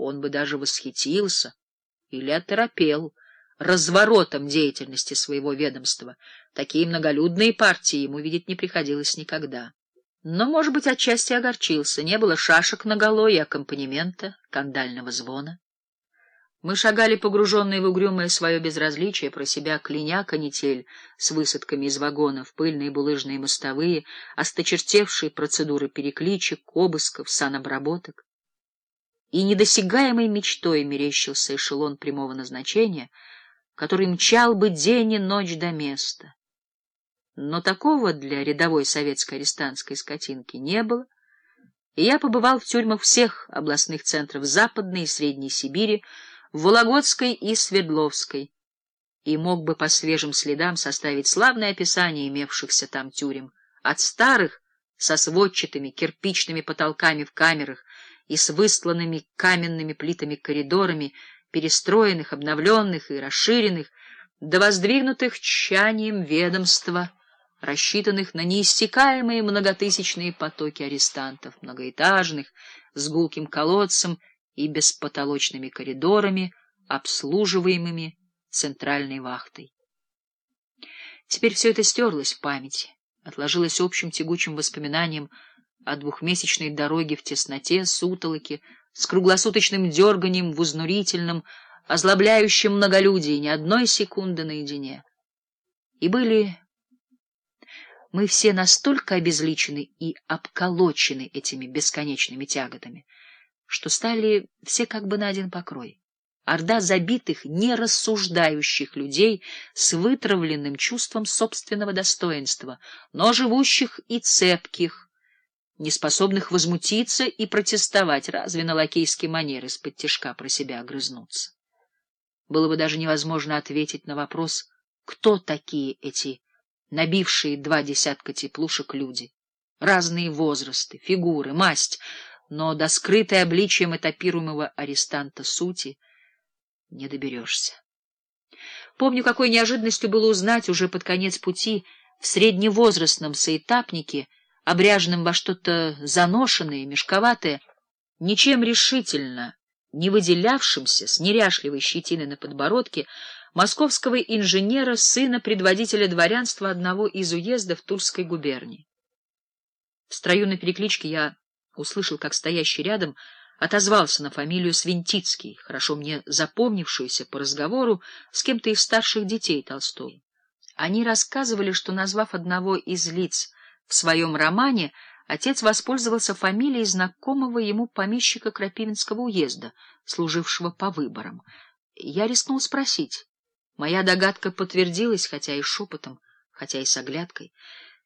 он бы даже восхитился или оторопел разворотом деятельности своего ведомства. Такие многолюдные партии ему видеть не приходилось никогда. Но, может быть, отчасти огорчился. Не было шашек наголо и аккомпанемента, кандального звона. Мы шагали, погруженные в угрюмое свое безразличие, про себя кляня канитель с высадками из вагонов, пыльные булыжные мостовые, осточертевшие процедуры перекличек, обысков, санобработок. И недосягаемой мечтой мерещился эшелон прямого назначения, который мчал бы день и ночь до места. Но такого для рядовой советской арестантской скотинки не было, и я побывал в тюрьмах всех областных центров Западной и Средней Сибири, в Вологодской и Свердловской, и мог бы по свежим следам составить славное описание имевшихся там тюрем, от старых со сводчатыми кирпичными потолками в камерах и с выстланными каменными плитами коридорами, перестроенных, обновленных и расширенных, до воздвигнутых тщанием ведомства, рассчитанных на неиссякаемые многотысячные потоки арестантов, многоэтажных, с гулким колодцем и беспотолочными коридорами, обслуживаемыми центральной вахтой. Теперь все это стерлось в памяти, отложилось общим тягучим воспоминанием о двухмесячной дороге в тесноте, сутолоке, с круглосуточным дерганием в узнурительном, озлобляющем многолюдии, ни одной секунды наедине. И были мы все настолько обезличены и обколочены этими бесконечными тяготами, что стали все как бы на один покрой. Орда забитых, нерассуждающих людей с вытравленным чувством собственного достоинства, но живущих и цепких, неспособных возмутиться и протестовать, разве на лакейские манеры из-под тяжка про себя огрызнуться. Было бы даже невозможно ответить на вопрос, кто такие эти набившие два десятка теплушек люди. Разные возрасты, фигуры, масть — но до скрытой обличием этапируемого арестанта сути не доберешься. Помню, какой неожиданностью было узнать уже под конец пути в средневозрастном соэтапнике, обряженном во что-то заношенное, мешковатое, ничем решительно не выделявшимся, с неряшливой щетиной на подбородке, московского инженера, сына предводителя дворянства одного из уездов Тульской губернии. В строю на перекличке я услышал, как стоящий рядом отозвался на фамилию Свинтицкий, хорошо мне запомнившуюся по разговору с кем-то из старших детей Толстого. Они рассказывали, что, назвав одного из лиц в своем романе, отец воспользовался фамилией знакомого ему помещика Крапивинского уезда, служившего по выборам. Я рискнул спросить. Моя догадка подтвердилась, хотя и шепотом, хотя и с оглядкой.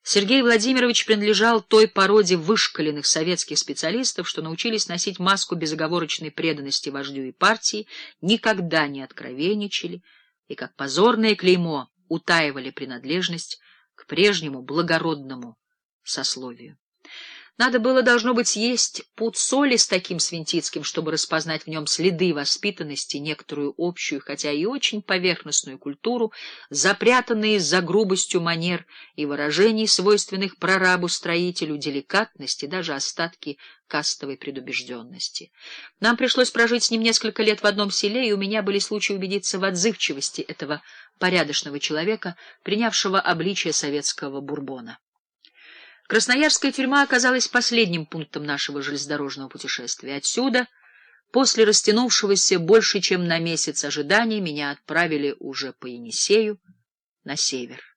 Сергей Владимирович принадлежал той породе вышкаленных советских специалистов, что научились носить маску безоговорочной преданности вождю и партии, никогда не откровенничали и, как позорное клеймо, утаивали принадлежность к прежнему благородному сословию. Надо было, должно быть, съесть пуд соли с таким Свинтицким, чтобы распознать в нем следы воспитанности, некоторую общую, хотя и очень поверхностную культуру, запрятанные за грубостью манер и выражений, свойственных прорабу-строителю, деликатности, даже остатки кастовой предубежденности. Нам пришлось прожить с ним несколько лет в одном селе, и у меня были случаи убедиться в отзывчивости этого порядочного человека, принявшего обличие советского бурбона. Красноярская тюрьма оказалась последним пунктом нашего железнодорожного путешествия. Отсюда, после растянувшегося больше чем на месяц ожидания, меня отправили уже по Енисею на север.